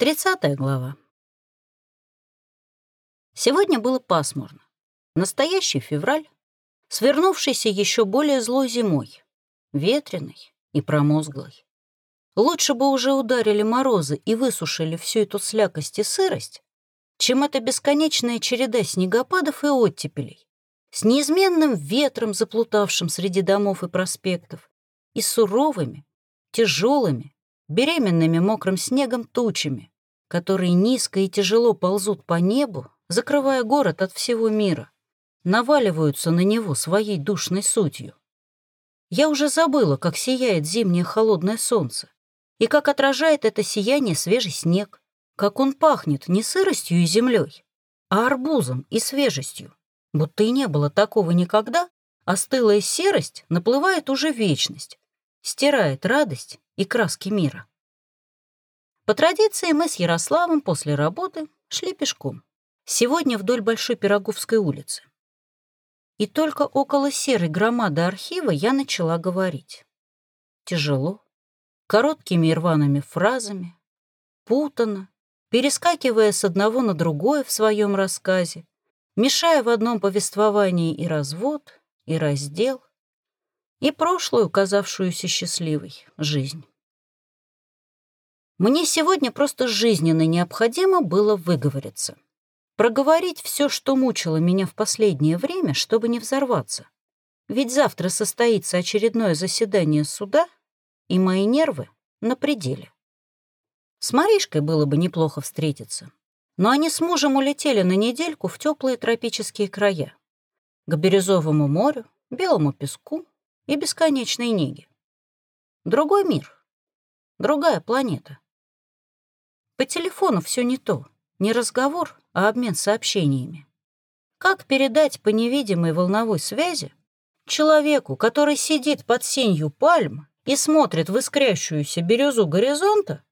Тридцатая глава. Сегодня было пасмурно. Настоящий февраль, свернувшийся еще более злой зимой, ветреный и промозглый. Лучше бы уже ударили морозы и высушили всю эту слякость и сырость, чем эта бесконечная череда снегопадов и оттепелей, с неизменным ветром, заплутавшим среди домов и проспектов, и суровыми, тяжелыми, беременными мокрым снегом тучами, которые низко и тяжело ползут по небу, закрывая город от всего мира, наваливаются на него своей душной сутью. Я уже забыла, как сияет зимнее холодное солнце, и как отражает это сияние свежий снег, как он пахнет не сыростью и землей, а арбузом и свежестью, будто и не было такого никогда, а стылая серость наплывает уже вечность, стирает радость и краски мира. По традиции мы с Ярославом после работы шли пешком. Сегодня вдоль Большой Пироговской улицы. И только около серой громады архива я начала говорить. Тяжело, короткими и рваными фразами, путано, перескакивая с одного на другое в своем рассказе, мешая в одном повествовании и развод, и раздел, и прошлую, казавшуюся счастливой, жизнь. Мне сегодня просто жизненно необходимо было выговориться. Проговорить все, что мучило меня в последнее время, чтобы не взорваться. Ведь завтра состоится очередное заседание суда, и мои нервы на пределе. С Маришкой было бы неплохо встретиться, но они с мужем улетели на недельку в теплые тропические края, к Бирюзовому морю, белому песку и бесконечной неге. Другой мир, другая планета. По телефону все не то. Не разговор, а обмен сообщениями. Как передать по невидимой волновой связи человеку, который сидит под сенью пальм и смотрит в искрящуюся бирюзу горизонта,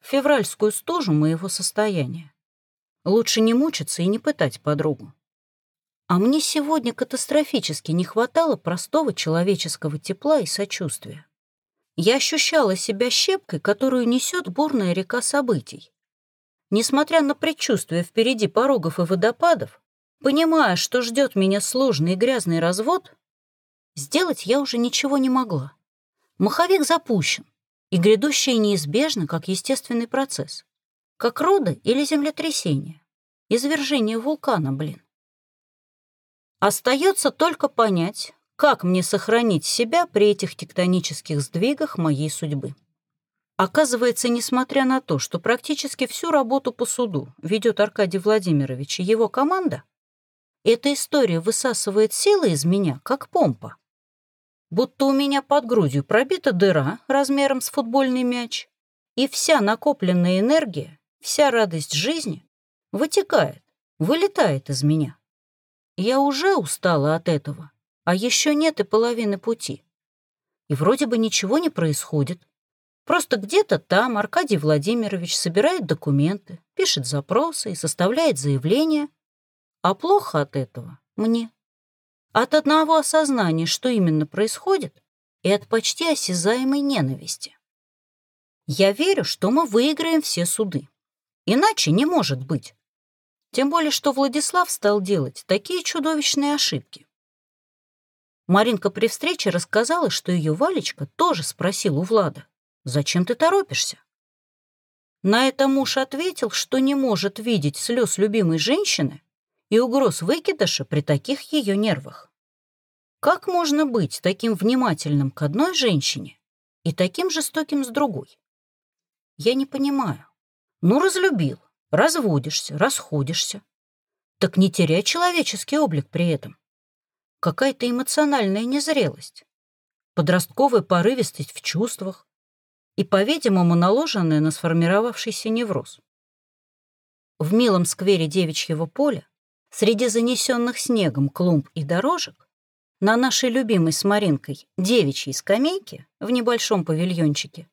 февральскую стужу моего состояния? Лучше не мучиться и не пытать подругу. А мне сегодня катастрофически не хватало простого человеческого тепла и сочувствия. Я ощущала себя щепкой, которую несет бурная река событий. Несмотря на предчувствие впереди порогов и водопадов, понимая, что ждет меня сложный и грязный развод, сделать я уже ничего не могла. Маховик запущен, и грядущее неизбежно, как естественный процесс. Как роды или землетрясение. Извержение вулкана, блин. Остается только понять, как мне сохранить себя при этих тектонических сдвигах моей судьбы? Оказывается, несмотря на то, что практически всю работу по суду ведет Аркадий Владимирович и его команда, эта история высасывает силы из меня, как помпа. Будто у меня под грудью пробита дыра размером с футбольный мяч, и вся накопленная энергия, вся радость жизни вытекает, вылетает из меня. Я уже устала от этого а еще нет и половины пути. И вроде бы ничего не происходит. Просто где-то там Аркадий Владимирович собирает документы, пишет запросы и составляет заявления. А плохо от этого мне. От одного осознания, что именно происходит, и от почти осязаемой ненависти. Я верю, что мы выиграем все суды. Иначе не может быть. Тем более, что Владислав стал делать такие чудовищные ошибки. Маринка при встрече рассказала, что ее Валечка тоже спросил у Влада, «Зачем ты торопишься?» На это муж ответил, что не может видеть слез любимой женщины и угроз выкидыша при таких ее нервах. Как можно быть таким внимательным к одной женщине и таким жестоким с другой? Я не понимаю. Ну, разлюбил, разводишься, расходишься. Так не теряй человеческий облик при этом какая-то эмоциональная незрелость, подростковая порывистость в чувствах и, по-видимому, наложенная на сформировавшийся невроз. В милом сквере девичьего поля, среди занесенных снегом клумб и дорожек, на нашей любимой с Маринкой девичьей скамейке в небольшом павильончике,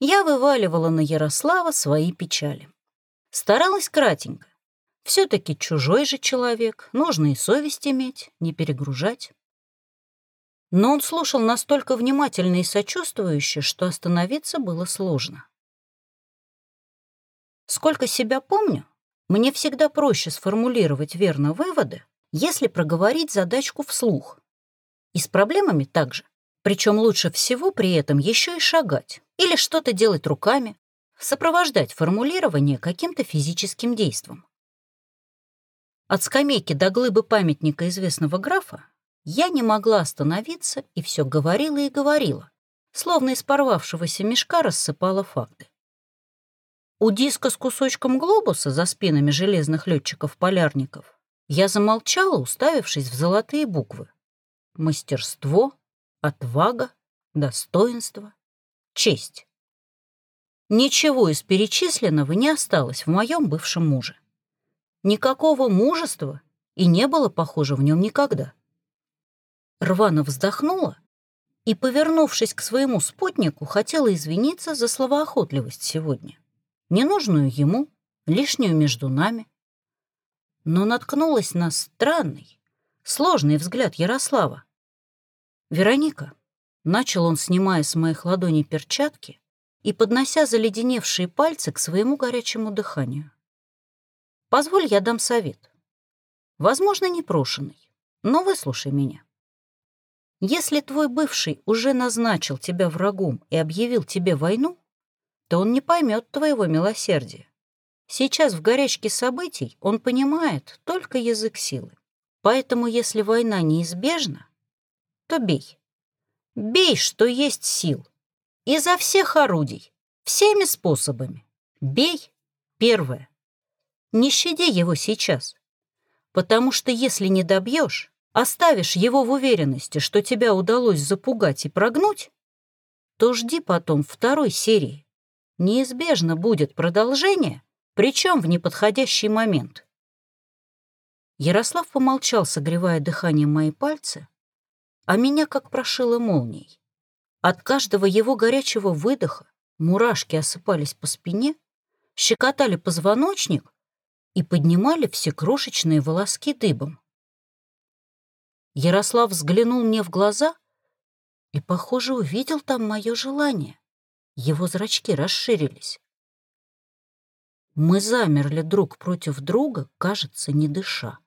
я вываливала на Ярослава свои печали. Старалась кратенько, все-таки чужой же человек, нужно и совесть иметь, не перегружать. Но он слушал настолько внимательно и сочувствующе, что остановиться было сложно. Сколько себя помню, мне всегда проще сформулировать верно выводы, если проговорить задачку вслух. И с проблемами также. Причем лучше всего при этом еще и шагать или что-то делать руками, сопровождать формулирование каким-то физическим действом. От скамейки до глыбы памятника известного графа я не могла остановиться и все говорила и говорила, словно из порвавшегося мешка рассыпала факты. У диска с кусочком глобуса за спинами железных летчиков-полярников я замолчала, уставившись в золотые буквы. Мастерство, отвага, достоинство, честь. Ничего из перечисленного не осталось в моем бывшем муже. Никакого мужества и не было, похоже, в нем никогда. Рвано вздохнула и, повернувшись к своему спутнику, хотела извиниться за словоохотливость сегодня ненужную ему, лишнюю между нами. Но наткнулась на странный, сложный взгляд Ярослава. «Вероника», — начал он, снимая с моих ладоней перчатки и поднося заледеневшие пальцы к своему горячему дыханию. «Позволь, я дам совет. Возможно, непрошенный, но выслушай меня. Если твой бывший уже назначил тебя врагом и объявил тебе войну, то он не поймет твоего милосердия. Сейчас в горячке событий он понимает только язык силы. Поэтому если война неизбежна, то бей. Бей, что есть сил. Изо всех орудий, всеми способами. Бей первое. Не щади его сейчас. Потому что если не добьешь, оставишь его в уверенности, что тебя удалось запугать и прогнуть, то жди потом второй серии неизбежно будет продолжение, причем в неподходящий момент. Ярослав помолчал, согревая дыханием мои пальцы, а меня как прошило молнией. От каждого его горячего выдоха мурашки осыпались по спине, щекотали позвоночник и поднимали все крошечные волоски дыбом. Ярослав взглянул мне в глаза и, похоже, увидел там мое желание. Его зрачки расширились. Мы замерли друг против друга, кажется, не дыша.